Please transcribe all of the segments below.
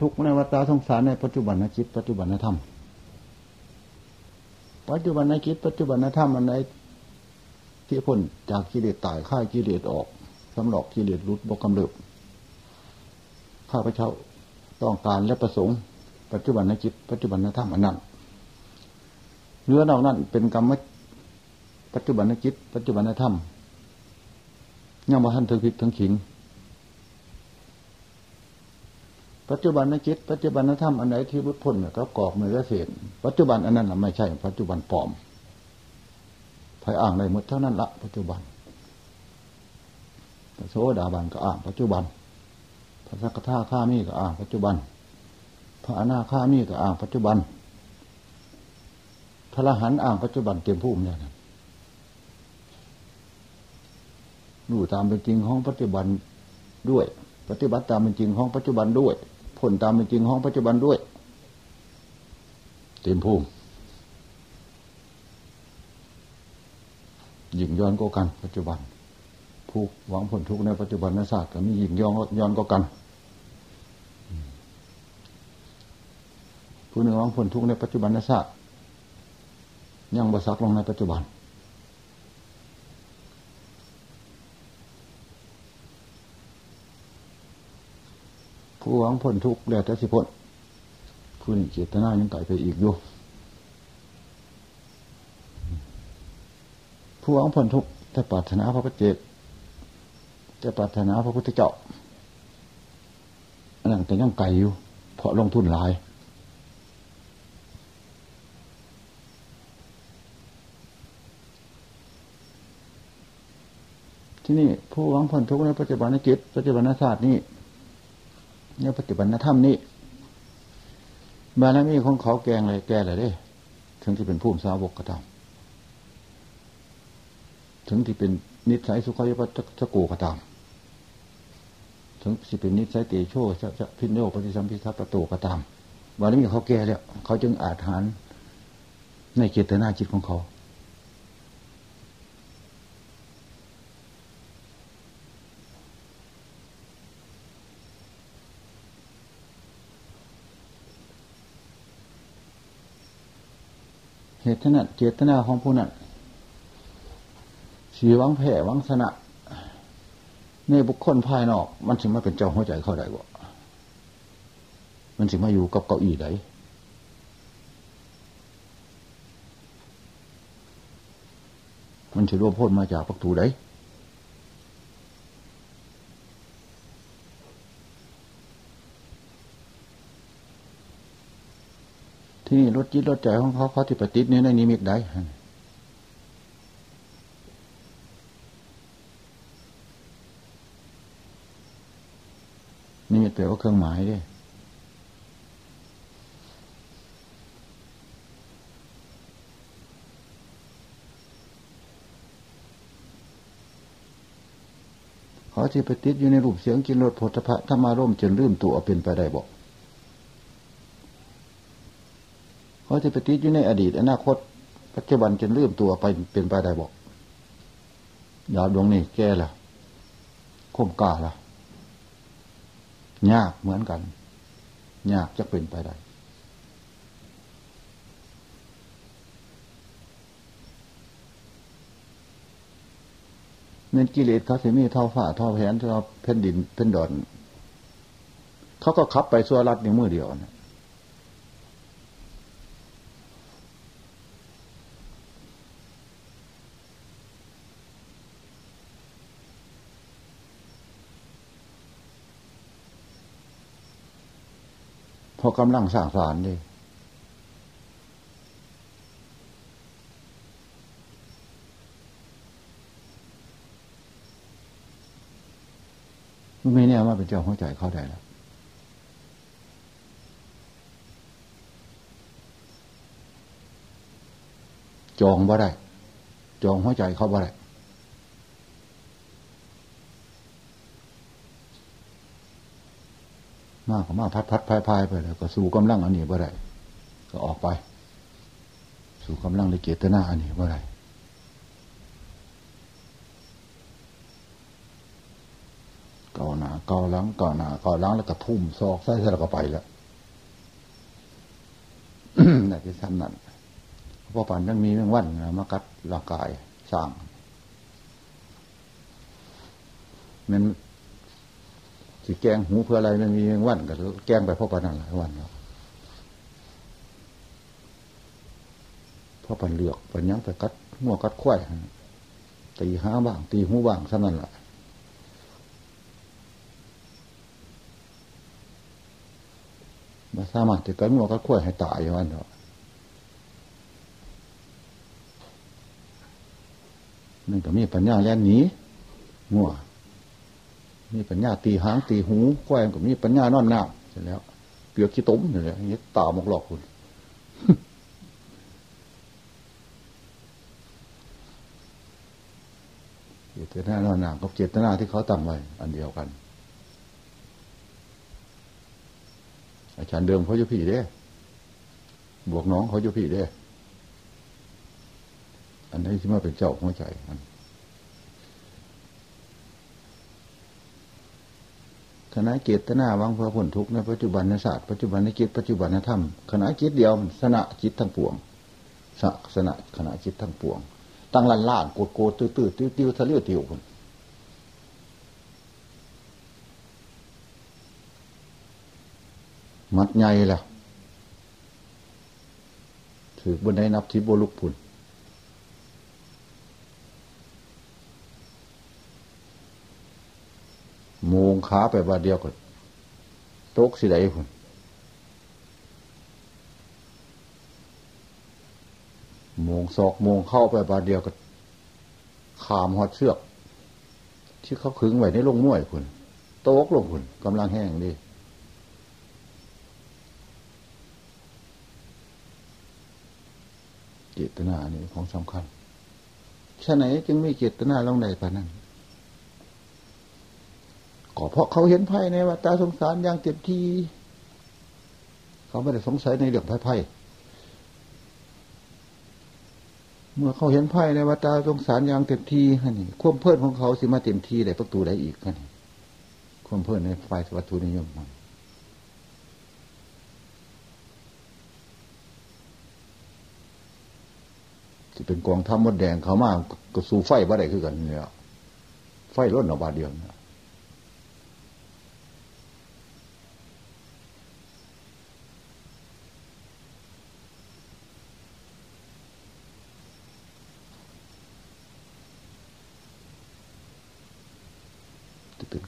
ทุกในวัฏสงสารในปัจจุบันนจิตปัจจุบันธรรม ปัจจุบันนจิตปัจจุบันธรรมอันไหนที่พ้นจากกิเลสตายข่ายกิเลสออกสำหรับกิเลสรุดบกกำเริบข้าพเจ้าต้องการและประสงค์ ปัจจุบันนจิตปัจจุบันธรรมอันนั้นเนื้อนอกนั้นเป็นกรรมปัจจุบันนจิตปัจจุบันธรรมยังมาท่านถึงผิดถึงขิง ปัจจุบันนจิต ปัจจุบันนธรรมอันไหนที่รุดพ้นก็กรอกมือเศษปัจจุบันอันนั้นไม่ใช่ ปัจจุบันปลอมภายอ่างในหมดเท่านั้นละปัจจุบันพระโสดาบันก็อ่างปัจจุบันพระสักทาข้ามีก็อ่างปัจจุบัน พระอนาข้ามีก็อ่างปัจจุบัน พระรหันอ่างปัจจุบันเตรียมภูมิเนี่ยรู้ตามเป็นจริงของปัจจุบันด้วย ปฏิบัติตามเป็นจริงของปัจจุบันด้วย ผลตามเป็นจริงของปัจจุบันด้วย เต็มภูมิหยิ่งย้อนก็กันปัจจุบัน ผู้หวังผลทุกในปัจจุบันนศาสตร์ก็มีหยิ่งย้อนย้อนก็กัน ผู้หนึ่งหวังผลทุกในปัจจุบันนศาสตร์ยังบสักลงในปัจจุบัน ผู้หวังพ้นทุกข์แล้วแต่สิพ้นผู้นี้เจตนายังไก่ไปอีกอยู่ผู้หวังพ้นทุกข์แต่ปรารถนาพระพุทธเจ้าแต่ปรารถนาพระพุทธเจ้าอันนั้นแต่ยังไก่อยู่ เพราะลงทุนหลายที่นี่ผู้หวังพ้นทุกข์ในปัจจุบันในจิตปัจจุบันศาสตร์นี่ เนี่ยปฏิบัติธรรมนี่บารมีของเขาแกงอะไรแกอะไรเด้ ถึงที่เป็นผู้สาวกก็ตามถึงที่เป็นนิสัยสุขยปัสกูก็ตาม ถึงที่เป็นนิสัยเตโชจะพินโยปฏิสัมพิทัปโตก็ตามบารมีเขาแก่แล้วเขาจึงอาจหารในเจตนาจิตของเขาเห ตุนั้น เจตนาของผู้นั้นสีวังแผ่วังสนะในบุคคลภายนอก มันสิมาเป็นเจ้าหัวใจเข้าได้บ่มันสิมาอยู่กับเก้าอี้ไหนมันสิรวมพ้นมาจากประตูไหน ที่นี่รถจิตรถใจของเขาเขาที่ปฏิทินในนิมิตได้นี่แปลว่าเครื่องหมายด้วยเขาที่ปฏิทินอยู่ในรูปเสียงกินรถโพธพะถ้ามาร่มจนลืมตัวเป็นไปได้บอก เขาจะไปติดอยู่ในอดีต อนาคต ปัจจุบันจนลืมตัวไปเป็นไปได้บอกยาดวงนี้แก่ละคมกาละยากเหมือนกัน ยากจะเป็นไปได้เงินกิเลสเขาสิมีเท่าฝ่าเท่าแผ่นเท่าแผ่นดินเป็นดอน เขาก็ขับไปสัวรัดในมือเดียวนะ พอกำลังสร้างสารดิไม่แน่ว่าเป็นเจ้าหัวใจเข้าได้แล้วจองบ่ได้ จองหัวใจเขาบ่ได้ มากมากพัดพัดพายพายไปแล้วก็สู่กำลังอันนี้บ่ได้ก็ออกไป สู่กำลังในเจตนาอันนี้บ่ได้เก่าหนาเก่าล้างเก่าหนาเก่าล้างแล้วก็ทุ่มซอกใส่แล้วก็ไปแล้วนั่นคือซ้ำนั่นเพราะปันยังมีเรื่องวันมากัดร่างกายสร้างมัน สิแกงหูเพื่ออะไรมันมีเรื่องวันกับแกงไปพราะปันนั่นหลายวันแล้วพราะปันเลือกปันยังไปกัดหัวกัดควายตีห้าบ้าง ตีหูบ้างซ้ำนั่นแหละมาสามารถจะกันหัวกัดควายให้ตายอย่างนั้นเถอะมันก็มีปัญญาแล่นหนีงัว มีปัญญาตีหางตีหูควายก็มีปัญญานอนหน้าเสร็จแล้วเกลือขี้ตุ้มเนี่ยอย่างนี้ตาหมกหลอกคุณเจตนานอนหนากับเจตนาที่เขาตั้งไว้ อันเดียวกัน อาจารย์เดิมเขาอยู่พี่เด้ บวกน้องเขาอยู่พี่เด้ อันนี้ที่มาเป็นเจ้าหัวใจมัน คณะเจตนาวังเพื่อผลทุกในปัจจุบันในศาสตร์ปัจจุบันในจิตปัจจุบันในธรรมคณะจิตเดียวสนะจิตทั้งปวงสะสนะคณะจิตทั้งปวง ตั้งลันล่านโกดโกดตื้อตื้อติ้วติ้วทะเลือติวคนมัดใหญ่แล้วถือบนได้นับทิบลุกพุ่น โมงขาไปบาเดียวก็ตกสิได้พุ่นโมงศอกโมงเข้าไปบาเดียวก็ขามหอดเชือกที่เขาขึงไว้ในลงม้วยคุณโต๊กลงคุณกำลังแห้งดีเจตนานี่ของสำคัญฉะไหนจึงไม่เจตนาลงใดปะนั้น ก็เพราะเขาเห็นไพ่ในวัฏสงสารอย่างเต็มที่ เขาไม่ได้สงสัยในเรื่องไพ่ไพ่เมื่อเขาเห็นไพ่ในวัฏสงสารอย่างเต็มที่นี่ควมเพิ่นของเขาสิมาเต็มที่ได้ประตูได้อีกนี่ควมเพิ่นในไฟวัตถุนิยมมันจะเป็นกองทัพมดแดงเขามากก็สู้ไฟบ่ได้คือกันเนี่ยไฟล้นออกบาเดียวเนี่ย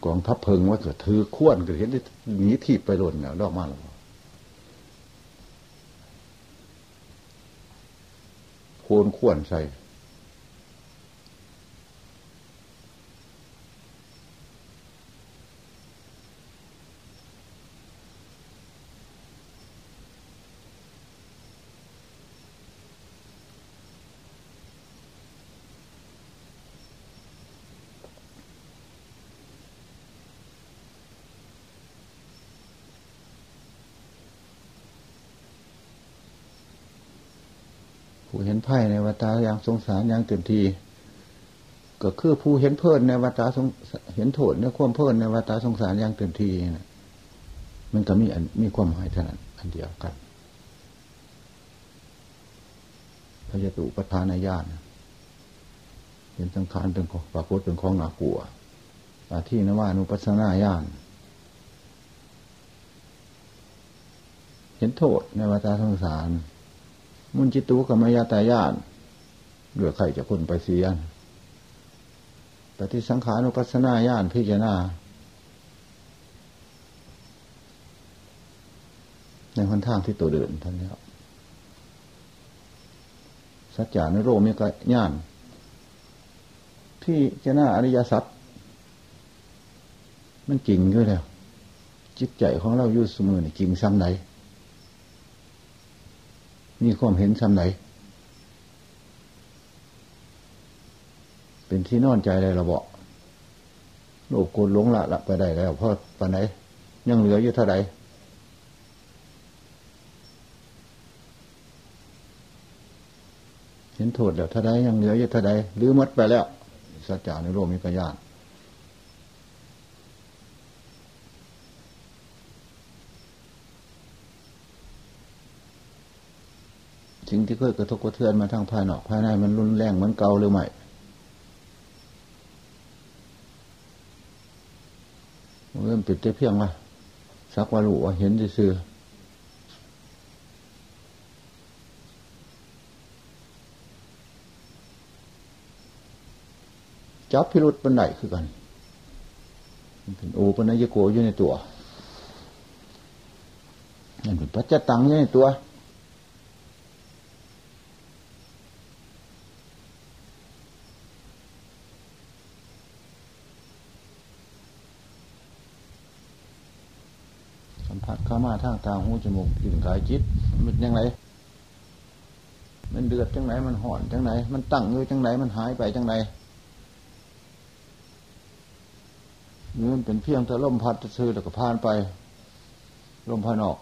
กองทัพเพิงว่าเกิดถือข้วนเกิดเห็นหนีที่ไปหล่นเนี่ยดอกมาแล้วโคนข้วนใส่ ผู้เห็นไพ่ในวัฏอย่างสงสารอย่างเต็มที ก็คือผู้เห็นเพิ่นในวัฏสงเห็นโทษในความเพิ่นในวัฏสงสารอย่างเต็มทีนะมันก็มีมีความหมายเท่านั้นอันเดียวกันพระยตุปทานญาณเห็นสังขารเป็นปรากฏเป็นของหนากลัวอาที่นว่านุปัสนาญาณเห็นโทษในวัฏสงสาร มุนจิตูกับมายาตายานเหลือใครจะคนไปเสียนปฏิสังขานุปัสนาญาณพิจารณาในหนทางที่ตัวเดินท่านแล้วสัจจานุโรมีกญาณพี่เจนาอริยสัจมันจริงด้วยแล้ว จิตใจของเราอยู่เสมอนี่จริงซ้ำไหน มีความเห็นซ้ำไหนเป็นที่นอนใจเลยเราบอโลกโกนหลงละละไปได้แล้วเพราะปานไหนยังเหลืออยู่เท่าไหร่เห็นโทษแล้วเท่าไรยังเหลืออยู่เท่าไรหรือมัดไปแล้วสัจจาในโลกมีกระยาน สิ่งที่เคยกระทบกระเทือนมาทางภายนอกภายในมันรุนแรงเหมือนเก่าหรือไม่เริ่มปิดได้เพียงว่าสักว่ารู้ว่าเห็นซื่อจับพิรุษปันไหนคือกันเป็นโอปัญญโกอยู่ในตัวนั่นเป็นปัจจตังอยู่ในตัวสัมผัสเข้ามา ทางตาหูจมูกกลิ่นกายจิตมันยังไงมันเดือดจังไหนมันห่อนจังไหนมันตั้งอยู่จังไหนมันหายไปจังไหนนี่มันเป็นเพียงแต่ลมพัดซื้อแล้วก็ผ่านไปลมภานออก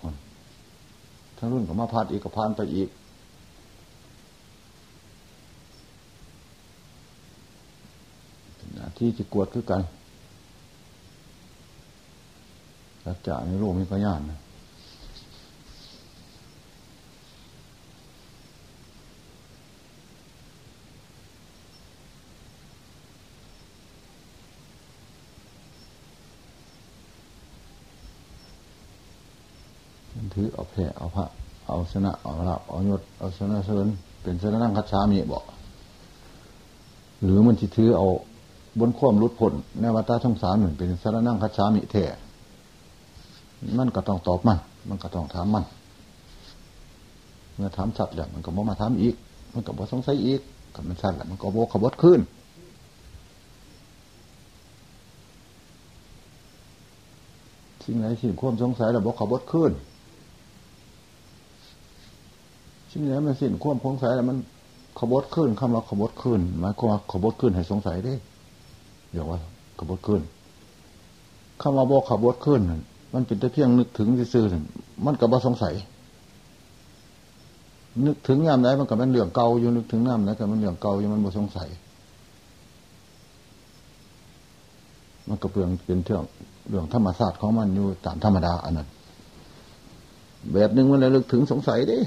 ทั้งรุ่นก็มาพัดอีกก็ผ่านไปอีก ที่จะกวดคือกันสัจจะในโลกมีก็ยานนะ ถือเอาแผ่เอาพระเอาชนะเอาลาบเอายศเอาชนะเสริญเป็นชนะนั่งคัดช้ามีบอกหรือมันที่ถือเอาบนข้อมรุดผลในวัฏสงสารเหมือนเป็นชนะนั่งคัดช้ามีแท้มันก็ต้องตอบมัน มันก็ต้องถามมัน เมื่อถามสัตว์แล้วมันก็บกมาถามอีก มันก็บอกสงสัยอีกกับมันสัตว์แล้วมันก็โบกขบดขึ้นสิ่งไหนสิ่งควมสงสัยแล้วบอกขบดขึ้น สิ่งนี้มันสิ้นควบสงสัยแล้วมันขบดขึ้นคำว่าขบดขึ้นหมายความว่าขบดขึ้นให้สงสัยได้เดี๋ยวว่าขบดขึ้นคำว่าบอกขบดขึ้นมันเป็นแต่เพียงนึกถึงซื่อๆมันก็บ่สงสัย นึกถึงยามไหนมันก็เป็นเรื่องเก่าอยู่นึกถึงยามไหนก็มันเรื่องเก่าอยู่มันบ่สงสัย มันก็เปลืองเป็นเรื่องเรื่องธรรมศาสตร์ของมันอยู่ตามธรรมดาอันนั้นแบบหนึ่งมันเลยลึกถึงสงสัยดิ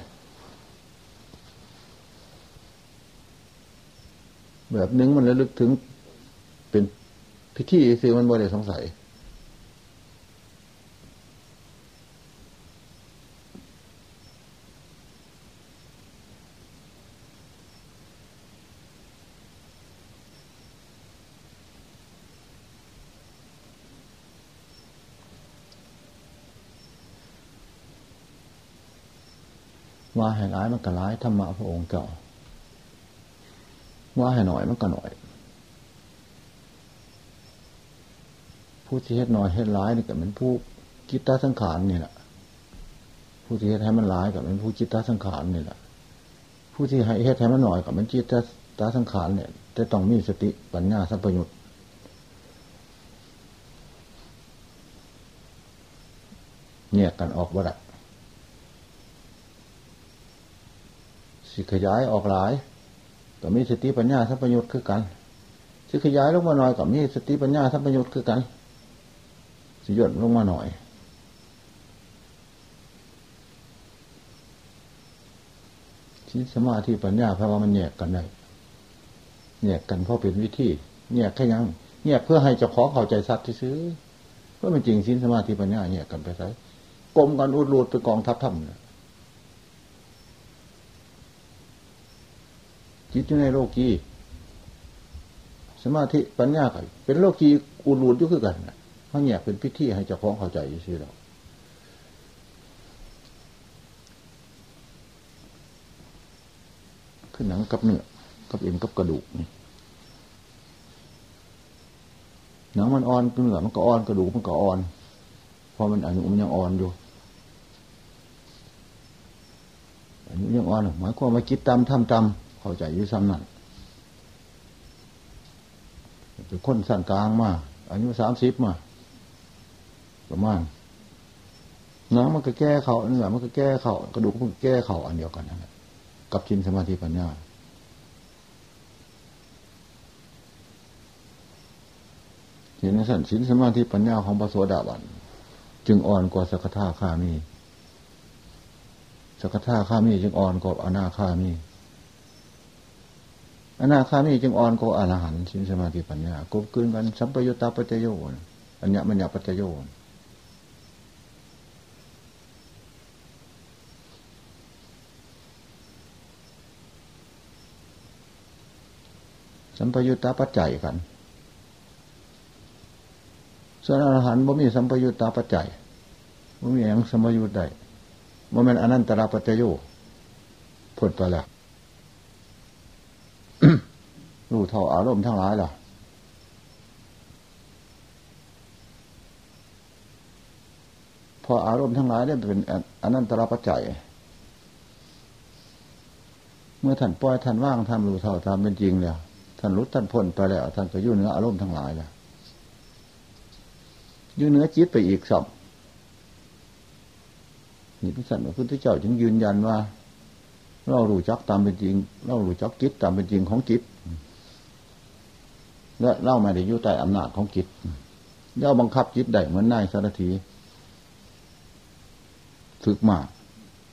แบบนึงมันระลึกถึงเป็นพิธีซื้อมันบ่ได้สงสัย ว่าให้ร้ายมันก็ร้ายธรรมะพระองค์เจ้า ว่าให้หน่อยมันก็หน่อย ผู้ที่เฮ็ดหน่อยเฮ็ดร้ายนี่ก็เป็นผู้จิตตสังขารนี่แหละผู้ที่เฮ็ดให้มันร้ายก็เป็นผู้จิตตสังขารนี่แหละผู้ที่ให้เฮ็ดให้มันหน่อยก็เป็นจิตตสังขารเนี่ยจะต้องมีสติปัญญาสัมปยุตเนี่ยกันออกบ่ได้สิขยายออกหลาย ก็มีสติปัญญาสัมปยุตคือกันสิขยายลงมาหน่อยก็มีสติปัญญาสัมปยุตคือกันสิยดลงมาหน่อยที่สมาธิปัญญาเพราะว่ามันแยกกันได้แยกกันเพราะเป็นวิธีแยกแค่ยังแยกเพื่อให้เจ้าของเข้าใจสัตว์ที่ซื้อเพราะมันจริงสินสมาธิปัญญาแยกกันไปใช้กลมกันอุดรูดไปกองทับถ้ำเนี่ย จิตอยู่ในโลกีสมาธิปัญญาก็เป็นโลกีอุรูดอยู่คือกันเขาเนี่ยเป็นพิธีให้เจ้าของเข้าใจอยู่สิเราขึ้นหนังกับเนื้อกับเอ็นกับกระดูกนี่หนังมันอ่อนเนื้อมันก็อ่อนกระดูกมันก็อ่อนพอมันอายุมันยังอ่อนอยู่อายุยังอ่อนหมายความว่าคิดตามทำตาม เข้าใจอยู่ซ้ำนั่นเป็นคนสั้นกลางมาอายุสามสิบมาประมาณน้ำมันก็แก้เขาเนื้อมันก็แก้เขากระดูกมันก็แก้เขาอันเดียวกันนั่นแหละกับชินสมาธิปัญญาเห็นสันชินสมาธิปัญญาของพระโสดาบันจึงอ่อนกว่าสกทาคามีสกทาข้ามีจึงอ่อนกว่าอนาข้ามี อนาคามีจึงอ่อนกว่าอรหันต์สินสมาธิปัญญากบกืนกันสัมปยุตตาปัจโยนอัญญมัญญปัจโยนสัมปยุตตาปัจจัยกัน ส่วนอรหันต์บ่มีสัมปยุตตาปัจจัยบ่มีอย่างสัมปยุตได้บ่แม่นอนันตระปัจโยพ้นไปแล้ว รู้เท่าอารมณ์ทั้งหลายล่ะพออารมณ์ทั้งหลายได้เป็นอนันตรปัจจัย เมื่อท่านปล่อยท่านว่างท่านรู้เท่าตามเป็นจริงแล้วท่านรู้ท่านพ้นไปแล้ว ท่านก็ยุ่เนื้ออารมณ์ทั้งหลายแล้วยุ่เนื้อจิตไปอีกสับนี่พระสันพระพุทธเจ้าจึงยืนยันว่า เรารู้จักตามเป็นจริง เรารู้จักจิตตามเป็นจริงของจิต และเล่ามาได้ยุ่ใต้อำนาจของจิตเล่าบังคับจิตได้เหมือนนายสารถีฝึกมาก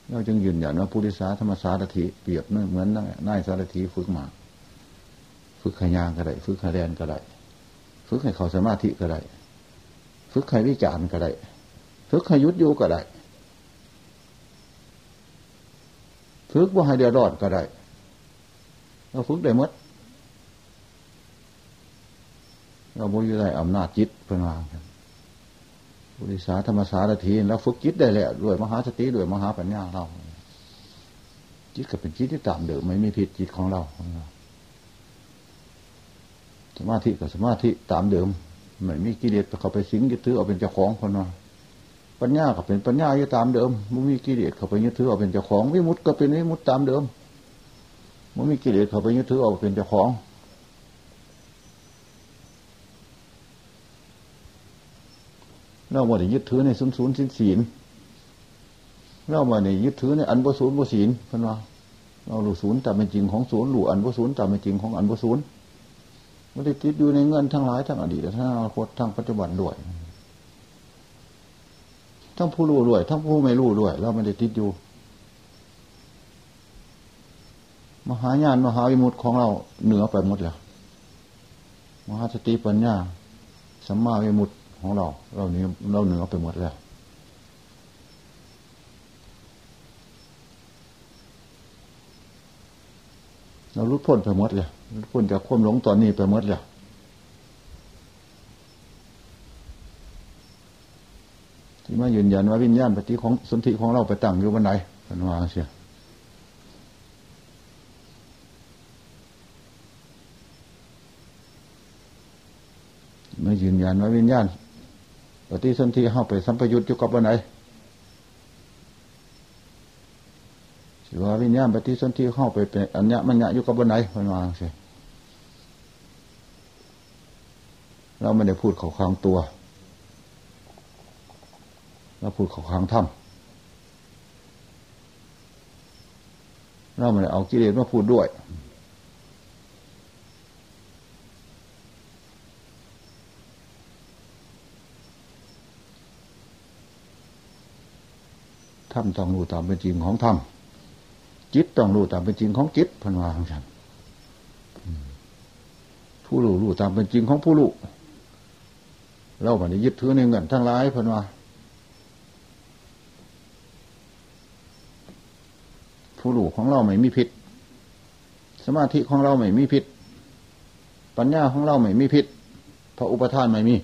เราจึงยืนยันว่าพุทธิสาธรรมสารถีเปรียบเหมือนนายสารถีฝึกมากฝึกขยางก็ได้ฝึกขแดนก็ได้ฝึกให้เขาสมาธิก็ได้ฝึกให้วิจารณ์ก็ได้ฝึกให้ยุดยุก็ได้ฝึกว่าให้เดือดร้อนก็ได้เราฝึกได้หมด เราบุญอยู่ในอำนาจจิตเพื่อนว่าบุริสาธรรมสารถีแล้วฝึกจิตได้แล้วด้วยมหาสติด้วยมหาปัญญาเราจิตก็เป็นจิตที่ตามเดิมไม่มีผิดจิตของเราสมาธิกับสมาธิตามเดิมไม่มีกิเลสเขาไปสิงยึดถือเอาเป็นเจ้าของคนว่าปัญญาก็เป็นปัญญาอยู่ตามเดิมมันมีกิเลสเขาไปยึดถือเอาเป็นเจ้าของวิมุตต์ก็เป็นวิมุตต์ตามเดิมมันมีกิเลสเขาไปยึดถือเอาเป็นเจ้าของ เราบ่ได้ยึดถือในศูนย์ศูนย์สินศีลเราบ่ได้ยึดถือในอันบศูนย์บศีลเพิ่นว่าเราหลู่ศูนย์ตามเป็นจริงของศูนย์หลู่อันบศูนย์ตามเป็นจริงของอันบศูนย์ไม่ได้ติดอยู่ในเงินทั้งหลายทั้งอดีตทั้งอนาคตทั้งปัจจุบันด้วยทั้งผู้รู้ด้วยทั้งผู้ไม่รู้ด้วยเราไม่ได้ติดอยู่ มหายานมหาวิมุตของเราเหนือไปหมดแล้วมหาสติปัญญาสัมมาวิมุตติ ของเรา เราเนี้เราเหนือไปหมดแล้ว เราลุดพ้นไปหมดเลยลุดพ้นจากความหลงตอนนี้ไปหมดแล้วที่มายืนยันว่าวิญญาณปฏิของสนธิของเราไปตั้งอยู่บนไหนเป็นว่าเสียไมายืนยันว่าวิญญาณ ปฏิสนธิเข้าไปสัมปยุตอยู่กับวันไหนสิว่าวิญญาณปฏิสนธิเข้าไปเป็นอัญญมัญญะอยู่กับวันไหนมันวางสิเราไม่ได้พูดเขาคางตัวเราพูดเขาคางถ้ำเราไม่ได้เอากิเลสมาพูดด้วย ธรรมต้องรู้ตามเป็นจริงของธรรมจิตต้องรู้ตามเป็นจริงของจิตพันวาของฉันผู้รู้รู้ตามเป็นจริงของผู้รู้เราบันนี้ยึดถือในเงินทั้งหลายพันวาผู้รู้ของเราไม่มีพิษสมาธิของเราไม่มีพิษปัญญาของเราไม่มีพิษพระอุปทานไม่มี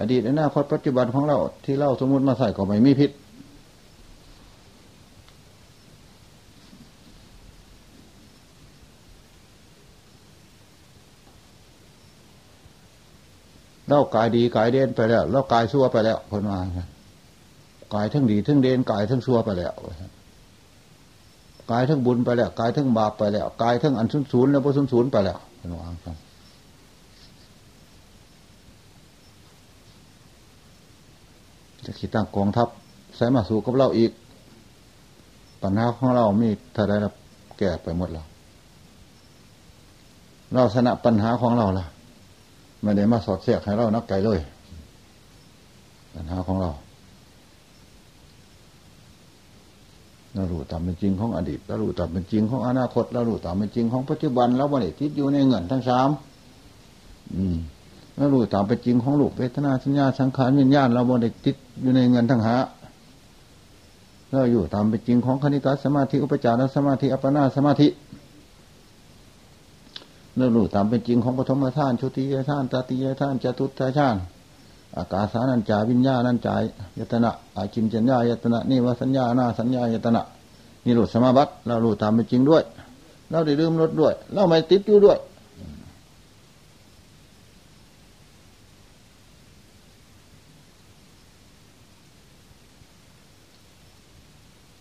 อดีตอนาคตปัจจุบันของเรา ที่เล่าสมมติมาใส่ก็ไม่มีพิษเล่ากายดีกายเด่นไปแล้วเล่ากายชั่วไปแล้วคนมากายทั้งดีทั้งเด่นกายทั้งชั่วไปแล้วกายทั้งบุญไปแล้วกายทั้งบาปไปแล้วกายทั้งอันสุนศูนย์แล้วพอสุนศูนย์ไปแล้วคนวางครับ จะขีดตั้งกองทัพใส่มาสู่กับเราอีก ปัญหาของเรามีถ้าได้รัแก่ไปหมดแล้วเราชนะปัญหาของเราละไม่ได้มาสอดเสียกให้เรานักไก่เลย ปัญหาของเราเรารู้ตามเป็นจริงของอดีตเรารู้ตามเป็นจริงของอนาคตเรารู้ตามเป็นจริงของปัจจุบันแล้ววันนี้ติดอยู่ในเงินทั้งสามอืม เรารู้ตามเป็นจริงของลูกเวทนาสัญญาสังขารวิญญาณเราบริติดอยู่ในเงินทั้งหาเราอยู่ตามเป็นจริงของคณิกาสมาธิอุปจารสมาธิอัปปนาสมาธิเรารู้ตามเป็นจริงของปฐมฌานชุติยฌานตติยฌานจตุตฌานอากาสานัญจาวิญญาณัญจายยตนะอาจินจัญญายตนะนี่ว่าสัญญาหน้าสัญญายตนะนี่หลุดสมาบัติเรารู้ตามเป็นจริงด้วย เราได้ลืมลดด้วย เราไม่ติดอยู่ด้วย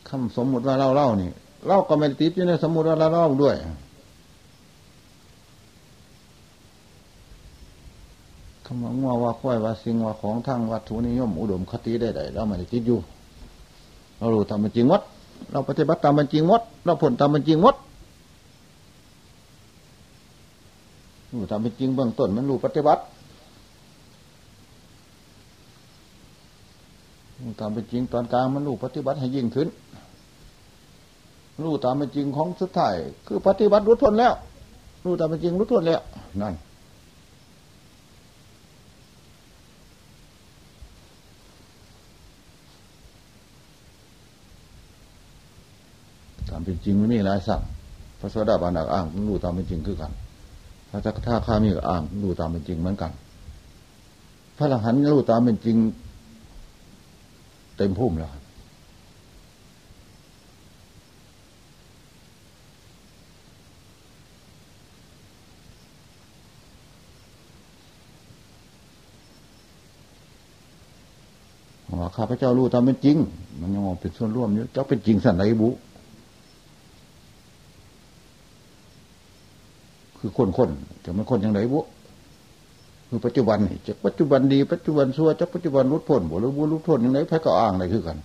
คำสมมุติว่าเราเล่านี่เล่าก็ไม่ติดอยู่ในสมมุติว่าเราเล่าด้วยคำว่างัวว่าควายว่าสิ่งว่าของทางวัตถุนิยม อุดมคติได้ๆเราไม่ได้ติดอยู่เรารู้ตามเป็นจริงวัดเราปฏิบัติตามเป็นจริงวัดเราผลตามเป็นจริงวัดรู้ตามเป็นจริงเบื้องต้นมันรู้ปฏิบัติรู้ตามเป็นจริงตอนกลางมันรู้ปฏิบัติให้ยิ่งขึ้น รู้ตามเป็นจริงของสุดท้ายคือปฏิบัติรู้ทนแล้ว รู้ตามเป็นจริงรู้ทนแล้วนั่นตามเป็นจริงไม่มีหลายสั่งพระสวัสดิบานักอ้างรู้ตามเป็นจริงคือกันพระจักท่าข้ามีก็อ้างรู้ตามเป็นจริงเหมือนกัน พระหลังหันรู้ตามเป็นจริง เต็มพุ่มแล้ว ว่าข้าพเจ้ารู้ตามเป็นจริง มันยังมองเป็นส่วนร่วมอยู่เจ้าเป็นจริงสันไหนบุ คือคนคนจะมันคนยังไงบุคือปัจจุบันนี่จะปัจจุบันดี ปัจจุบันชั่วจะปัจจุบันรุดพ้นบ่หรือบุรุดพ้นยังไงแพ้ก็อ้างอะไรคือกัน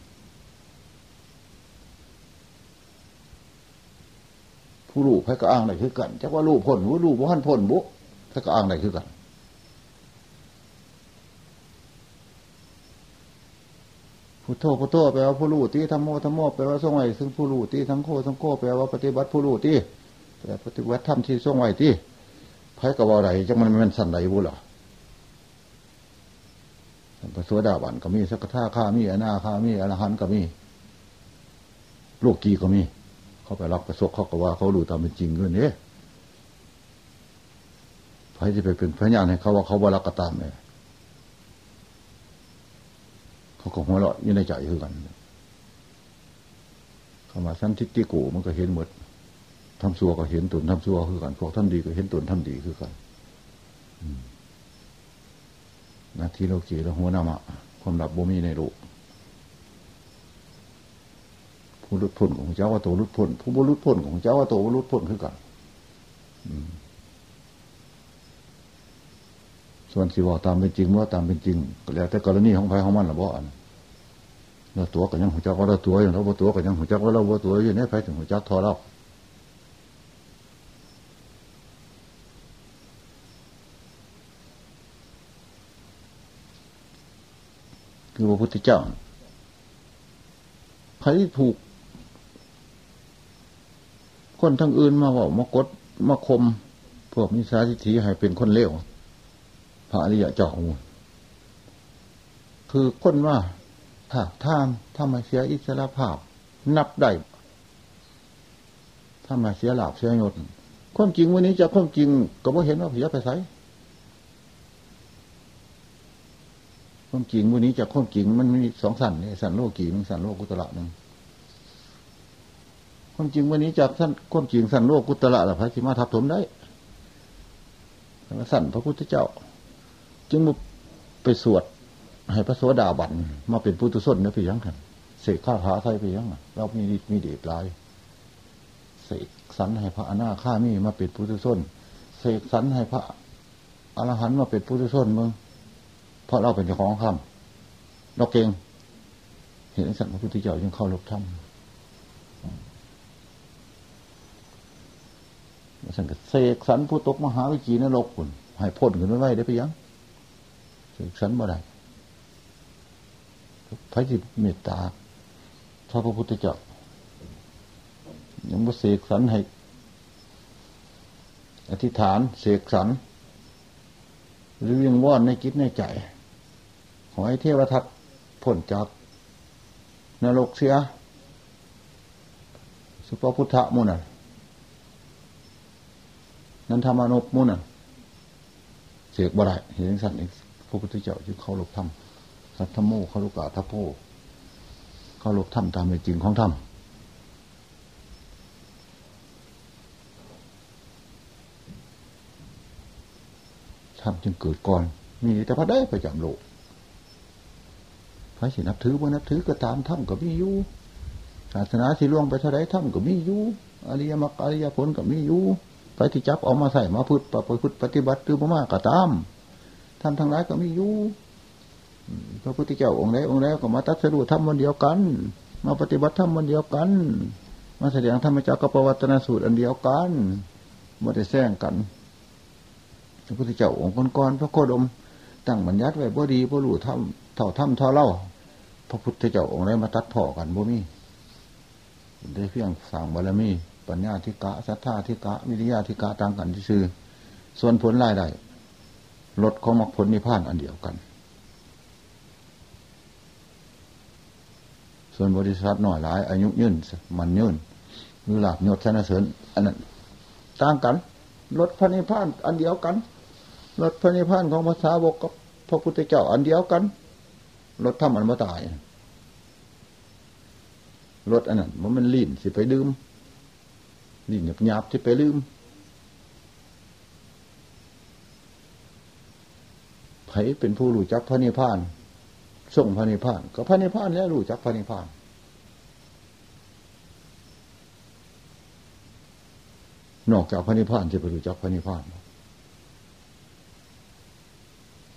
ผู้รู้แพ้ก็อ้างอะไรคือกันจะว่ารู้พ้นรู้รู้ว่าหันพ้นบุแพ้ก็อ้างอะไรคือกัน พุทโธพุทโธแปลว่าผู้รู้ที่ธรรมโมธรรมโมแปลว่าทรงไหวซึ่งผู้รู้ที่ทั้งโคทั้งโคแปลว่าปฏิบัติผู้รู้ที่แปลปฏิบัติธรรมที่ทรงไหวที่ไพ่กับว่าไรจังมันมันสั่นไหลบุหรอพระสวดาบันก็มีสักท่าข้ามีอนาข้ามีอรหันก็มีโลกกีก็มี เขาไปรับประสบเขาก็ว่าเขารู้ตามเป็นจริงด้วยเนี่ยไพ่จะไปเป็นพระญาณให้เขาว่าเขาบารักกตามเนี่ย เขาก็หัวเราะอยู่ในใจคือกันเข้ามาสั้นทิฏฐิกูมันก็เห็นหมดทำซัวก็เห็นตุนทำซัวคือกันพวกทำดีก็เห็นตุนทำดีคือกันนาทีเราเกี่ยวหัวนามะความหลับบ่มีในโลกผู้รุดพ้นของเจ้าว่าโตรุดพ้นผู้บรุดพ้นของเจ้าว่าโตรุดพ้นคือกัน ส่วนสิว่าตามเป็นจริงว่าตามเป็นจริงแล้วแต่กรณีของใครของมันละบ่อันเราตัวกันยังหัวจักว่าเราตัวอย่างเราบ่ตัวกันยังหัวจักว่าเราบ่ตัวอยู่ในไฟถึงหัวจักทอเราคือพระพุทธเจ้าใครถูก คนทั้งอื่นมาบอกมากดมาคม พวกมิสาทิฏฐิให้เป็นคนเลว พระอริยเจ้าคือคนว่าถ้าท่ามถ้ามาเสียอิสระภาพ นับได้ถ้ามาเสียหลาบเสียยศความจริงวันนี้จะความจริง ก็บ่เห็นว่าผียไปใส่ความจริงวันนี้จะความจริงมันมีสองสันนี่สันโลกีหนึ่งสันโลกุตระหนึ่งความจริงวันนี้จากสันความจริงสันโลกุตระละพระสิมาทับถมได้สันพระพุทธเจ้า จึงมาไปสวดให้พระโสดาบันมาเป็นพุทธสนนะพี่ยังกันเสกข้าถาไทยพี่ยังเรามีมีเดชลายเสกสันให้พระอนาข้ามีมาเป็นพุทธสนเสกสันให้พระอรหันต์มาเป็นพุทธสนมึงเพราะเราเป็นเจ้าของคำเราเก่งเห็นสันพระพุทธเจ้ายังเข้าลบถ้ำสันกเสกสันผู้ตกมหาวิจีนรกคุณให้พ้นขึ้นไว้ได้ไปยัง ฉันบ่ได้พระจิตเมตตาพระพุทธเจ้ายังบ่เสกสรรให้ อธิษฐานเสกสรรหรือยังว่อนในจิตในใจ ขอให้เทวทัตพ้นจากนรกเสีย สุภพุทธมุนันนั้นธรรมนุปมุนันเสกบ่ได้เห็นสัตว์อีก ระพุทธเจ้าจึงเข้าหลบถ้ำสัทธโมเขาลุกาทัพโพเข้าหลบถ้ำตามเป็นจริงของถ้ำทำจึงเกิดก่อน มีแต่พระได้ประจำโลกพระสินับถือว่านับถือก็ตามถ้ำก็มีอยู่ศาสนาที่ล่วงไปเท่าไรถ้ำก็มีอยู่อริยมรรคอริยผลก็มีอยู่ไปที่จับออกมาใส่มาพุทธปพุทธปฏิบัติตือมากก็ตาม ทำทั้งหลายก็มีอยู่พระพุทธเจ้าองค์ใดองค์ใดก็มาตัดสรุปทำวันเดียวกัน มาปฏิบัติทำวันเดียวกัน มาแสดงธรรมจักรปวัตนสูตรอันเดียวกันม่ได้แซงกัน พระพุทธเจ้าองค์ก่อนๆพระโคดมตั้งบัญญัติไว้บ่ดีบ่รู้ทำเท่าทำท่าเล่า พระพุทธเจ้าองค์ใดมาตัดพ่อกันบ่มีได้เพียงสั่งบารมีปัญญาธิกะสัทธาธิกะวิริยาธิกะต่างกันที่ซื้อส่วนผลรายได้ ลดของมรรคผลนิพพานอันเดียวกัน ส่วนบริษัทหน่อยหลาย อายุยืนมันยืนหรือหลับยศชนะเสริญอันนั้นต่างกันลดพระนิพพานอันเดียวกันลดพระนิพพานของภาษาบกกับพระพุทธเจ้าอันเดียวกันลดทำมันมาตายรถอันนั้นมันมันลิ่นสิไปลืมลิ่นหยาบหยาบที่ไปลืม ไผเป็นผู้รู้จักพระนิพพานส่งพระนิพพาน ก็พระนิพพานแล้วรู้จักพระนิพพาน นอกจากพระนิพพานจะไปรู้จักพระนิพพาน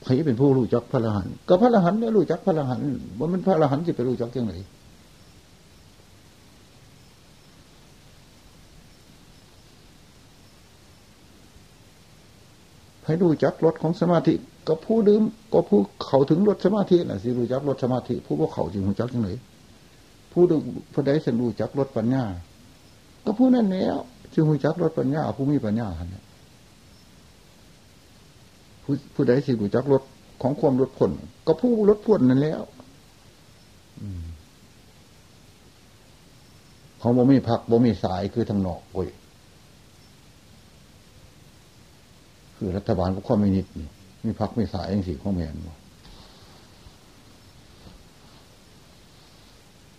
ใครเป็นผู้รู้จักพระอรหันต์ก็พระอรหันต์ได้รู้จักพระอรหันต์ว่ามันพระอรหันต์จะไปรู้จักยังไงให้รู้จักรถของสมาธิ ก็ผู้ดื่มก็ผู้เขาถึงรถสมาธิน่ะสิรู้จักรถสมาธิ ผู้ว่าเขาจึงรู้จักยังไงผู้ดูผู้ใดสันรู้จักรถปัญญา ก็ผู้นั้นแล้วจึงรู้จักรถปัญญา ผู้มีปัญญาเนี่ยผู้ผู้ใดสิรู้จักรถของความรถผลก็ผู้รถพ่นนั่นแล้วเขาบ่มีผักบ่มีสายคือทางนอกโอ้ยคือรัฐบาลก็ข้อมินิตนี่ มีพักมีสายเองสิข้อแมน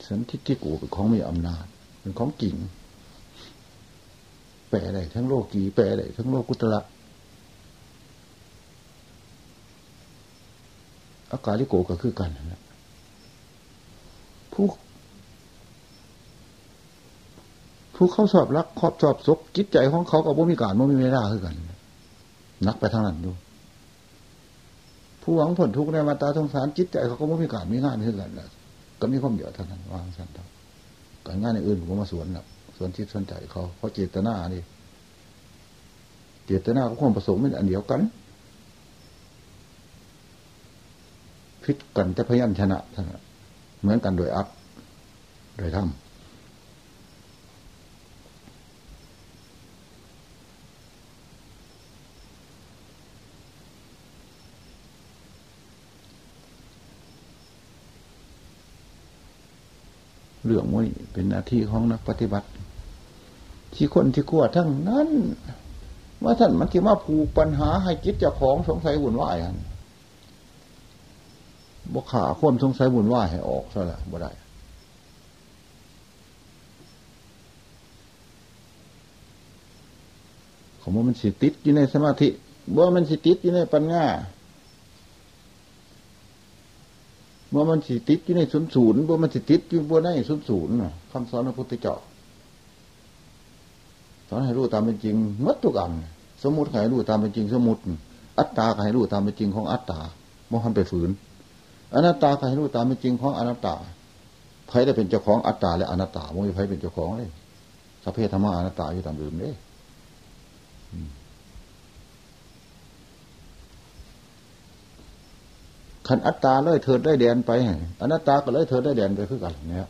สันทิฏฐิกูเป็นของมีอำนาจ เป็นของจริง แปลได้ทั้งโลกีแปลได้ทั้งโลกุตระอากาลิโกก็คือกันนะผู้ผู้เข้าสอบรักครอบสอบศกจิตใจของเขากับว่มีการว่มีเวลาคือกัน นักไปทางนั้นดู ผู้หวังผลทุกข์ในมาตาสงสารจิตใจเขาก็ไม่มีการมีงานขึ้นกันแล้วก็มีความเดือดเท่านั้นวางสันทการงานอื่นผมมาสวนนะสวนจิตสวนใจเขาเพราะเจตนานี่เจตนากับความประสงค์เป็นอันเดียวกันพิษกันแต่พยัญชนะท่านเหมือนกันโดยอัดโดยธรรม เรื่องมันเป็นหน้าที่ของนักปฏิบัติที่คนที่กลัวทั้งนั้นว่าท่านมันที่มาผูกปัญหาให้จิตเจ้าของสงสัยวุ่นวายอันบ่ขาคนสงสัยวุ่นวายให้ออกซะละบ่ได้ของมันสิติดอยู่ในสมาธิบ่มันสิติดอยู่ในปัญญา มื่อมันสิติดอยู่ในศูนย์ศูนย์บ่มันสิติดอยู่บนในศูนย์ศูนย์คำสอนพระพุทธเจ้าสอนให้รู้ตามเป็นจริงมัดทุกอันสมมติให้รู้ตามเป็นจริง สมมติ อัตตาให้รู้ตามเป็นจริงของอัตตาบ่ทันไปฝืนอนัตตาให้รู้ตามเป็นจริงของอนัตตาใครได้เป็นเจ้าของอัตตาและอนัตตาไม่มีใครเป็นเจ้าของเลยสัพเพธรรมะอนัตตาอยู่ตามอื่นเล ขันอัตตาเลยเถิดได้แดนไปอนัตตาก็เลยเถิดได้แดนไปคือกันเนี่ย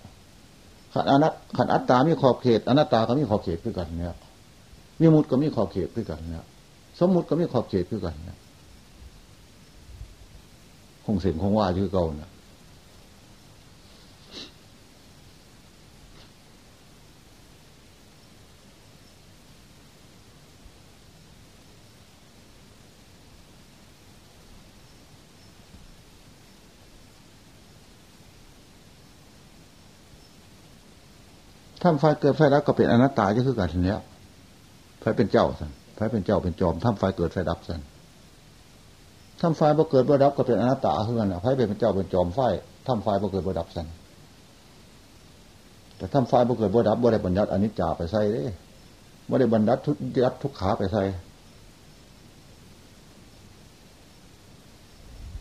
ขันอนัตขันอัตตามีขอบเขตอนัตตาก็มีขอบเขตคือกันเนี่ยมีมุดก็มีขอบเขตคือกันเนี่ยสมมุติก็มีขอบเขตคือกันเนี่ยคงเสียงคงว่าชื่อเก่าเนี่ย ทำไฟเกิดไฟดับก็เป็นอนัตตาจะคือกันเนี้ยไฟเป็นเจ้าสันไฟเป็นเจ้าเป็นจอมทำไฟเกิดไฟดับสันทำไฟบ่เกิดบ่ดับก็เป็นอนัตตาคือกันไฟเป็นเจ้าเป็นจอมไฟทำไฟบ่เกิดบ่ดับสันแต่ทำไฟบ่เกิดบ่ดับบ่ได้บรรยัติอนิจจาไปใส่เด้บ่ได้บรรยัติทุกยัดทุกขาไปใส่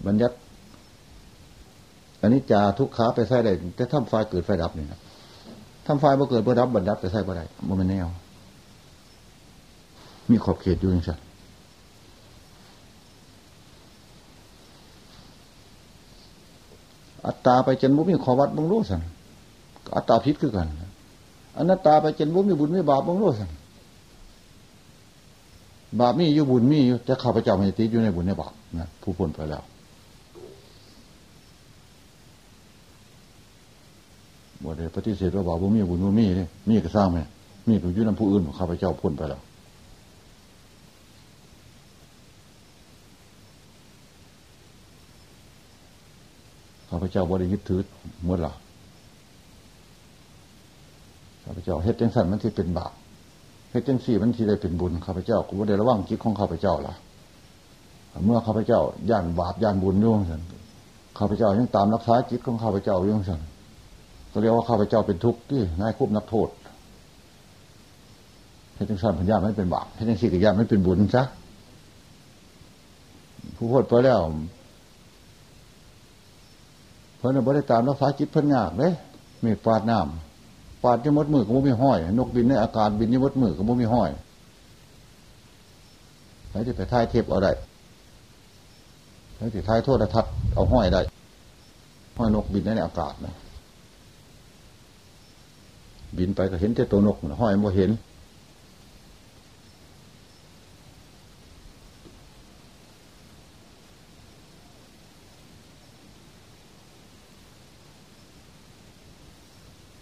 บรรยัติอนิจจาทุกขาไปใส่ได้แต่ทำไฟเกิดไฟดับนี่นะ ทำไฟบ่เกิดบ่ดับบันดับไปใส่บ่ได้บ่มันแนว มีขอบเขตอยู่อย่างไรอัตตาไปจนบุมีขอวัดบังรู้สันอัตตาพิษคือกันอนัตตาไปจนบุมีบุญมีบาปบังรู้สันบาปมีอยู่บุญมีอยู่จะข้าพเจ้าไม่ติดอยู่ในบุญในบาปนะผู้พ้นไปแล้ว บ่ได้ปฏิเสธว่าบอกว่ามีบุญว่มีเนี่ยมีก็สร้างไหมมีก็ยุ่นำผู้อื่นข้าพเจ้าพ้นไปแล้วข้าพเจ้าบ่ได้ยึดถือเมื่อหรอข้าพเจ้าเฮ็ดจังสันมันที่เป็นบาปเฮ็ดจังสี่มันที่ได้เป็นบุญข้าพเจ้าก็บ่ได้ระวังจิตของข้าพเจ้าล่ะเมื่อข้าพเจ้าย่านบาปย่านบุญยุ่งสันข้าพเจ้ายังตามรักษาจิตของข้าพเจ้ายุ่งสัน ก็เรียกว่าข้าพเจ้าเป็นทุกข์ที่นายควบนักโทษให้จังสันพัญญาไม่เป็นบาปให้จังสี่กิญาไม่เป็นบุญซะผู้พูดไปแล้วเพิ่นบ่ได้ตามรักษาจิตเพิ่นยากเลยมีปาดน้ำปาดยี่มดมือก็บ่มีห้อย นกบินในอากาศบินยี่มดมือก็บ่มีห้อยใครจะไปท้ายเทปเอาได้ใครจะท้ายโทษทัดเอาห้อยได้ห้อยนกบินในอากาศนะ บินไปก็เห็นแต่ตัวนกห้อยบ่เห็น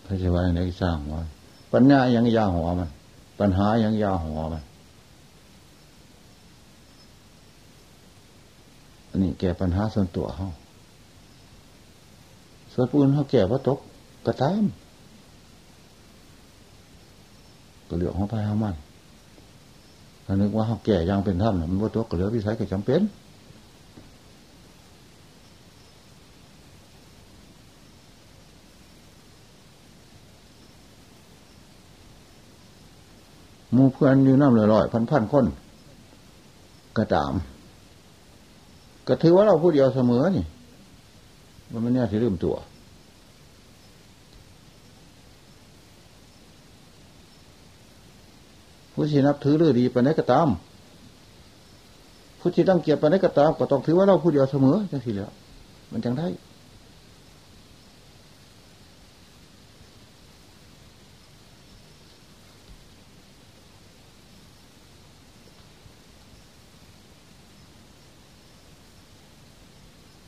พระเจ้าว่าอย่างไรสร้างว่าปัญญาอย่างยาหัวมัน ปัญหาอย่างยาหัวมันอันนี้แก้ปัญหาส่วนตัวเขาส่วนผู้อื่นเขาแก้ว่าตกกระตาม ก็เหลือของพายห้ามันถ้านึกว่าเขาแก่ยังเป็นถ้ำมันว่าตัวก็เหลือวิสัยก็จำเป็นมูเพื่อนอยู่น้ำลอยๆพันพันคนกระตาม ก็ถือว่าเราพูดเดียวเสมอนี่ มันไม่แน่ที่ลืมตัว ผู้ที่นับถือหรือดีไปไหนก็ตามผู้ที่ตั้งเกียรติไปไหนก็ตามก็ต้องถือว่าเราผู้เดียวเสมอจังสิแล้วมันจังได้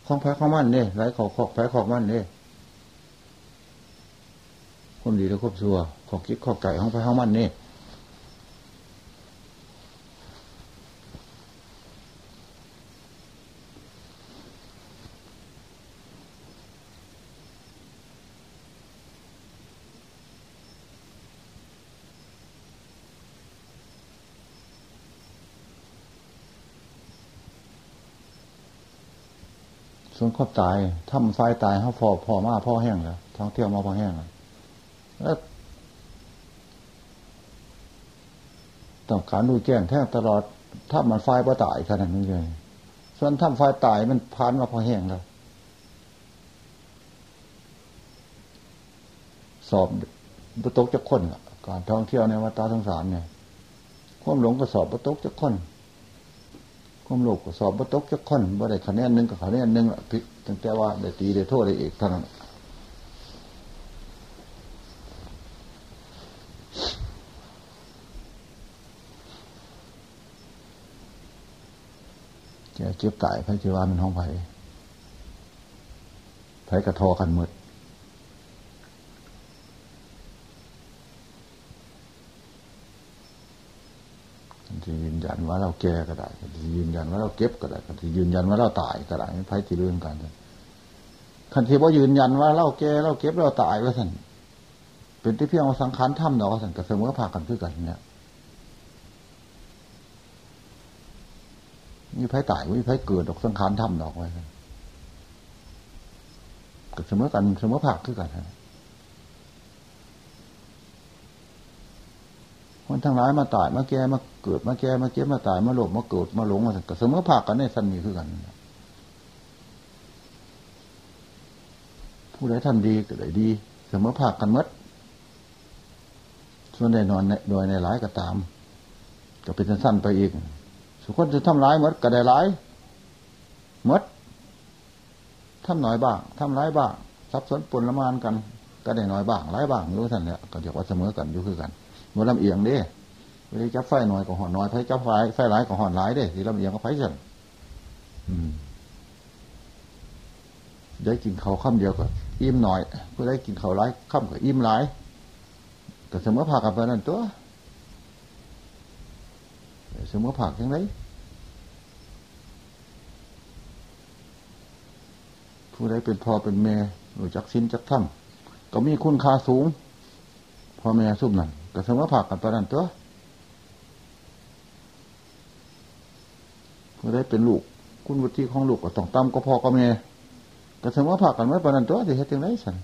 ของแพ้ของมันเนี่ยไรขอขอกแพ้ขอกมันเนี่ยคนดีแล้วครบซัวขอคิดขอกไก่ของแพ้ของมันเนี่ย นครบตายถ้ำไฟตายเขาพอพอมาพ่อแห้งแล้วท้องเที่ยวมาพ่อแห้งแล้วต้องการดูแจ้งแท้ตลอดถ้ามันไฟว่าตายขนาดนี้เลยส่วนถ้ำไฟตายมันพานมาพ่อแห้งแล้วสอบประตกจะค้นการท่องเที่ยวในวัดตาสงสารเนี่ยความหลงก็สอบประตกจะค้น ก้มโลกก็สอบบ่ตกจะค่อนบ่ได้คะแนนหนึ่งกับคะแนนหนึ่งพิษตั้งแต่ว่าได้ตีได้โทษได้เอกเท่านั้นจะเจ็บตายพระจีวามันห้องไผ่ไผ่กระทอกันหมด นยันว่าเราแก่ก็ได้ที่ยืนยันว่าเราเก็บก็ได้ที่ยืนยันว่าเราตายก็ได้ไพ่ที่เรื่องกันคันที่ว่ายืนยันว่าเราแก่เราเก็บเราตายว่าสันเป็นที่เพียงว่าสังขารถ้ำดอกสันกับเสมอพากันคือกันเนี่ยมีไพ่ตายมีไพ่เกิดดอกสังขารถ้ำดอกไว้กับเสมอกันเสมอภาคคือกันฮะ คนทั้งหลายมาตายมาแก่มาเกิดมาแก่มาเก็บมาตายมาหลบมาเกิดมาหลงมาก็เสมอภาคกันในสันนี้คือกัน ผู้ใดทำดีก็ได้ดี เสมอภาคกันมดส่วนใดนอนโดยในหลายก็ตาม ก็เป็นสั้นไปอีก สุคนจะทำร้ายมดก็ได้ร้ายมดทำน้อยบ้างทำร้ายบ้างซับซ้อนปนละมานกัน ก็ได้น้อยบ้างร้ายบ้างอยู่ท่านเนี่ยก็เรียกว่าเสมอกันอยู่คือกัน มันลำเอียงเด้เวลาจับไฟหน่อยก็ห่อนน้อยไฟจับไฟไฟร้ายก็ห่อนร้ายเด้ที่ลำเอียงก็ไฟสั่นได้กินเขาข้ามเดียวก็อิ่มหน่อยเพื่อได้กินเขาร้ายข้ามก็อิ่มร้ายก็เสมอผักกับเพื่อนนั่นตัวเสมอผักยังไงผู้ใดเป็นพ่อเป็นแม่รู้จักสิ้นจักถ้ำก็มีคุณค่าสูงพ่อแม่ซุ่มนั่น ก็สมอผักกันตอนนั้นตัวผู้ได้เป็นลูก คุณวุฒิของลูกก็ต้องตั้มก็พ่อก็แม่ก็สมอผักกันไว้ตอนนั้นตัวที่เฮ็ดยังไงสัน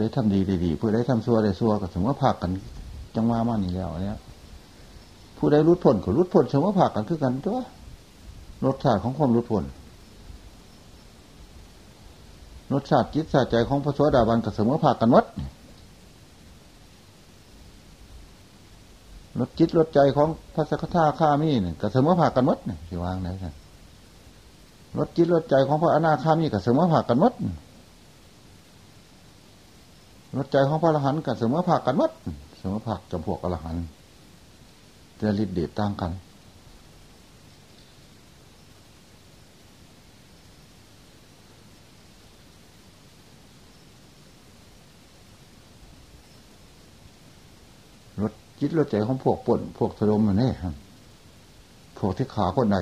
ได้ทำดีดีเพื่อได้ทำซัวได้ซัวก็สมมติผักกัน จังมามานี่แล้วเนี่ยผู้ใดรุดพ้นก็รุดพ้นสมมติผักกันคือกันตัวรสชาติของความรุดพ้นรสชาติจิตสาใจของพระสวสดาบันกับสมมติผักกันวัดรสจิตรสใจของพระสกทาข้ามีเนี่ยกับสมมติผักกันวัดเนี่ยที่วางไหนท่านรสจิตรสใจของพระอนาคามีกับสมมติผักกันวัดรถใจของพระอรหันต์กับเสมอภาคกันวัด สมภาคจำพวกอรหันต์แต่ฤทธิ์เดชต่างกัน รถจิตรถใจของพวกป่นพวกถล่มมันแน่ครับพวกที่ขาคนใด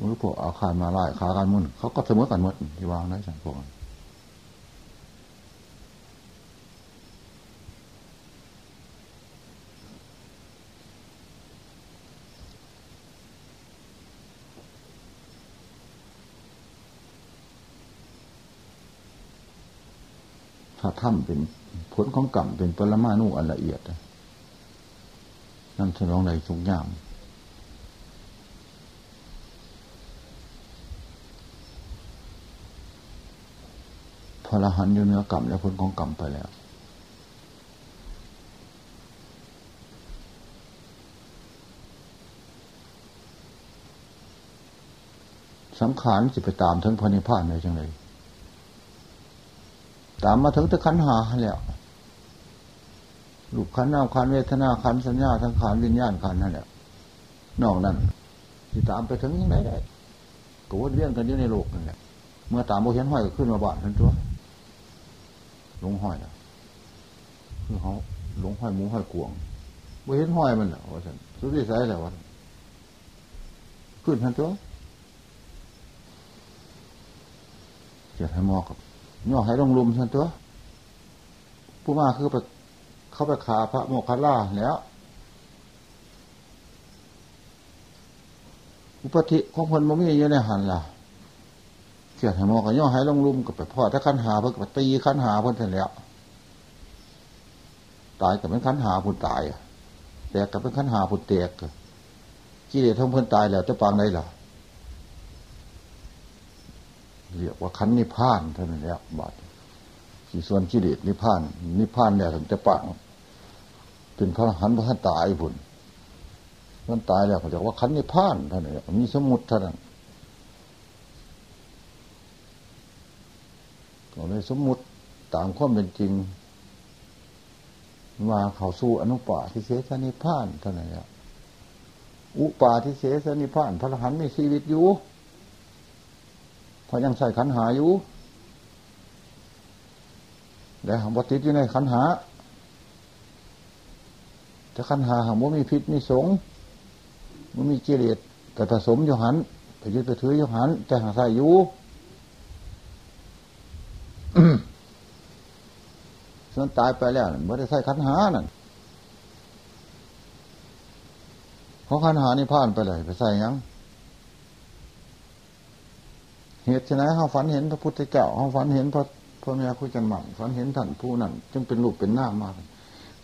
มือพวกอาคารมาไล่ขากันมุ่นเขาก็เสมอกันหมดที่วางได้สังพวก ถ้าถ้ำเป็นผลของกรรมเป็นปรมาณูอันละเอียดนั่นฉลองในทุกย่างพระรหันอยู่เนื้อกรรมและผลของกรรมไปแล้วสังขารจะไปตามถึงพระนิพพานเลยจังเลย ตามมาถึงตะขันหาแล้วลูกขันนามขันเวทนาขันสัญญาทั้งขันวิญญาณขันนั่นแหละนอกนั้นที่ตามไปถึงยังไงได้ก็วนเวียนกันอยู่ในโลกนั่นแหละเมื่อตามโมเห็นห้อยก็ขึ้นมาบ้านทั้งตัวลงห้อยนะคือเขาลงห้อยหมูห้อยกวงไม่เห็นห้อยมันเหรอว่าฉันสุดที่ใส่แล้ววะขึ้นทันตัวเกิดให้มอกับ ย่อให้ลงลุมทันตัวผู้มาคือไปเข้าไปขาพระโมกขัล่าแล้วอุปธิของคนมันไม่เยอะในหันล่ะเสียให้มอก็ย่อให้ลงลุมกับไปพ่อถ้าขันหาเพิ่งไปตีขันหาเพิ่นเสร็จแล้ว ตายกับเป็นขันหาพุ่นตายแตกกับเป็นขันหาพุ่นแตกกิเลสทั้งเพิ่นตายแล้วจะปางได้หรอ เรียกว่าขันนิพพานเท่านั้นแล้วบาดที่ส่วนกิเลสนิพพาน นิพพานเนี่ยถึงจะปังเป็นพระหันพระท่านตายผุนมันตายแล้วเขาจะว่าขันนิพพานเท่านนี่มีสมุดเท่านั้นก็เลยสมมุติตามความเป็นจริงมาเข้าสู่อนุปาทิเสสนิพานเท่านั้นอุปาทิเสสนิพานพระหันมีชีวิตอยู่ พอยังใส่ขันหาอยู่แต่หางบติดอยู่ในขันหาจะขันหาหางว่ามีพิษมีสงมันมีกิเลสแต่ผสมอยู่หันไปยึดไปถืออยู่หันแต่หาใส่อยู่ส่วนตายไปแล้วไม่ได้ใส่ขันหานั่นเพราะขันหานี่ผ่านไปเลย ไปใส่ยัง เหตุชนะเขาฝันเห็นพระพุทธเจ้าเขาฝันเห็นพระพ่อแม่คุยกันหมั่นฝันเห็นท่านผู้นั้นจึงเป็นรูปเป็นหน้ามาก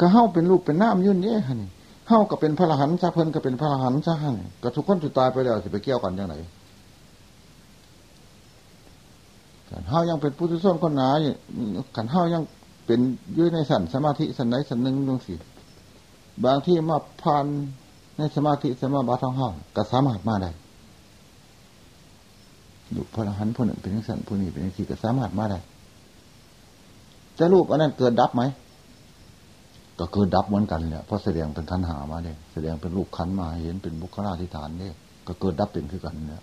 ก็เฮ้าเป็นรูปเป็นหน้ามยุ่นเนี่ยฮะนี่เฮ้าก็เป็นพระรหันต์ซะเพิ่นก็เป็นพระรหันต์ซะฮะนี่ก็ทุกคนสุดตายไปแล้วจะไปเกี่ยวกันยังไงเฮ้ายังเป็นผู้ทุชนคนหนาอยู่ขันเฮ้ายังเป็นยืดในสันสมาธิสันไหนสันหนึ่งดวงสีบางที่มาผ่านในสมาธิสมาบัติทองห้องก็สามารถมาได้ ดูพระหันผู้หนึ่งเป็นสันผู้นี้เป็นทีก็สามารถมาได้จะรูปอันนั้นเกิดดับไหมก็เกิดดับเหมือนกันเนี่ยเพราะแสดงเป็นขันหามาเนี่ยแสดงเป็นรูปขันมาเห็นเป็นบุคลาธิฐานเนี่ยก็เกิดดับเป็นคือกันเนี่ย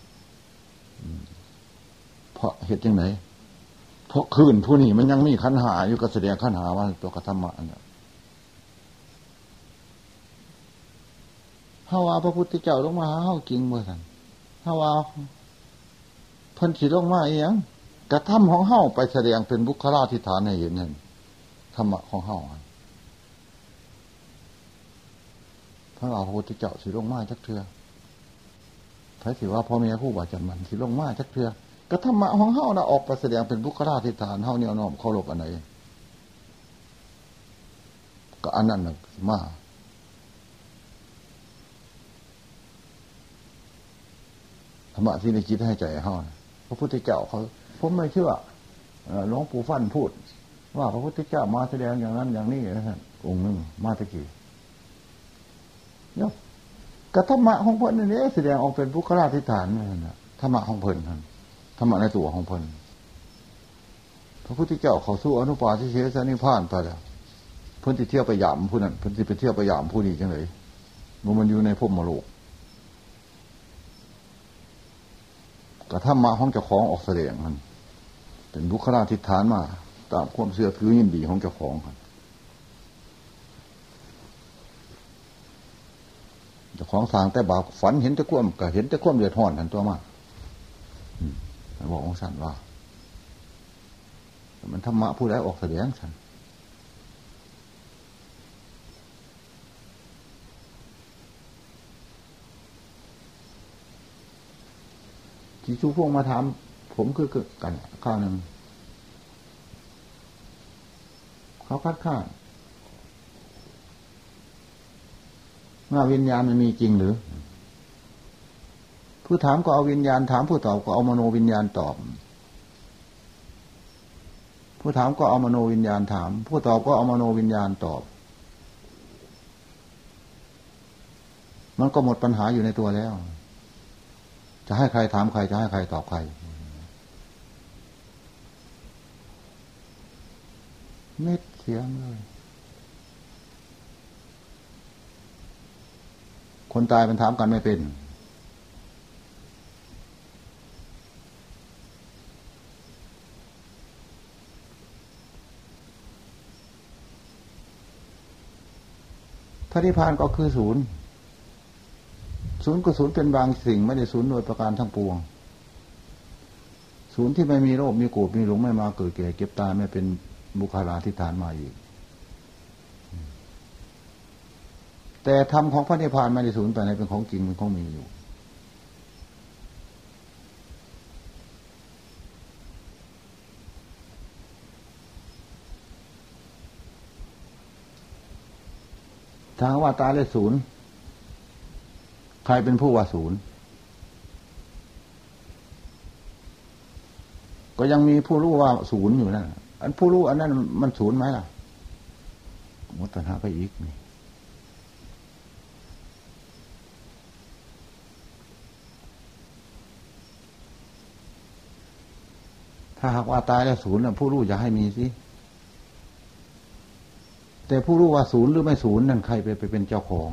เพราะเหตุยังไงเพราะคืนผู้นี้มันยังมีขันหาอยู่ก็แสดงขันหาว่าตัวกระทำมาเนี่ยฮาวาพระพุทธเจ้าลงมาเฮากิงเมื่อสันฮาวา พันขีลงมาเองกระทำของเฮาไปแสดงเป็นบุคลาธิฐานให้เห็นนั่นธรรมะของเฮาพระอาพระพุทธเจ้าสิลงมาจักเถื่อพระสิว่าพ่อแม่ผู้บาดจันมันสิลงมาจักเถื่อกระทำมะของเฮานะออกไปแสดงเป็นบุคลาธิฐานเฮาเนี่ยน้อมเคารพอันไหนก็อันนั้นนะมาธรรมะที่ในจิตให้ใจเฮา ระพุทธเจ้าเขาผมไม่เชื่อหลวงปู่ฟันพูด ว่าพระพุทธเจ้ามาแสดงอย่างนั้นอย่างนี้นะท่านองค์หนึ่งมาตะกี้เนี่ยกระธรรมะของเพิ่นนี่แสดงออกเป็นพุคราธิฐานนั่นนะธรรมะของเพิ่นท่านธรรมะในตัวของเพิ่นพระพุทธเจ้าเขาสู้อนุปาทิเสสนิพานไปแล้วเพิ่นที่เที่ยวไปยามผู้นั้นเพิ่นที่ไปเที่ยวไปยามผู้นี้จังเลยมันอยู่ในภพมโลก กระทำมาของเจ้าของออกแสดงมัน เป็นบุคลาธิฐานมา ตามความเสื่อถือยินดีของเจ้าของครับเจ้าของสางแต่บาปฝันเห็นแต่ความก็เห็นแต่ความเดือดร้อนทันตัวมากมันบอกองสันว่า มันธรรมะผู้ใดออกแสดงสัน ที่ชูพวงมาถาม ผมคือกันข้าวหนึ่งเขาคัดค้านว่าวิญญาณมันมีจริงหรือ ผู้ถามก็เอาวิญญาณถามผู้ตอบก็เอามโนวิญญาณตอบ ผู้ถามก็เอามโนวิญญาณถาม ผู้ตอบก็เอามโนวิญญาณตอบ มันก็หมดปัญหาอยู่ในตัวแล้ว จะให้ใครถามใครจะให้ใครตอบใครเม็ดเสียงเลย คนตายมันถามกันไม่เป็น พระนิพพานก็คือศูนย์ ศูนย์ก็ศูนย์เป็นบางสิ่งไม่ได้ศูนย์โดยประการทั้งปวง ศูนย์ที่ไม่มีโรคมีโกรธมีหลงไม่มาเกิดแก่เก็บตายไม่เป็นบุคลาธิฐานมาอีก แต่ธรรมของพระนิพพานไม่ได้ศูนย์ไปในเป็นของจริงเป็นของมีอยู่ทางว่าตายเลยศูนย์ ใครเป็นผู้ว่าศูนย์ ก็ยังมีผู้รู้ว่าศูนย์อยู่นั่นอันผู้รู้อันนั้นมันศูนย์ไหมล่ะมดตัณหาไปอีกนี่ถ้าหากว่าตายแล้วศูนย์ผู้รู้จะให้มีสิ แต่ผู้รู้ว่าศูนย์หรือไม่ศูนย์นั่นใครไปไปเป็นเจ้าของ